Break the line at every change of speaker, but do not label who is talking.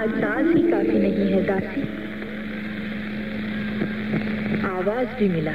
आज साज भी काफ़ी नहीं है दासी। आवाज़ भी मिला।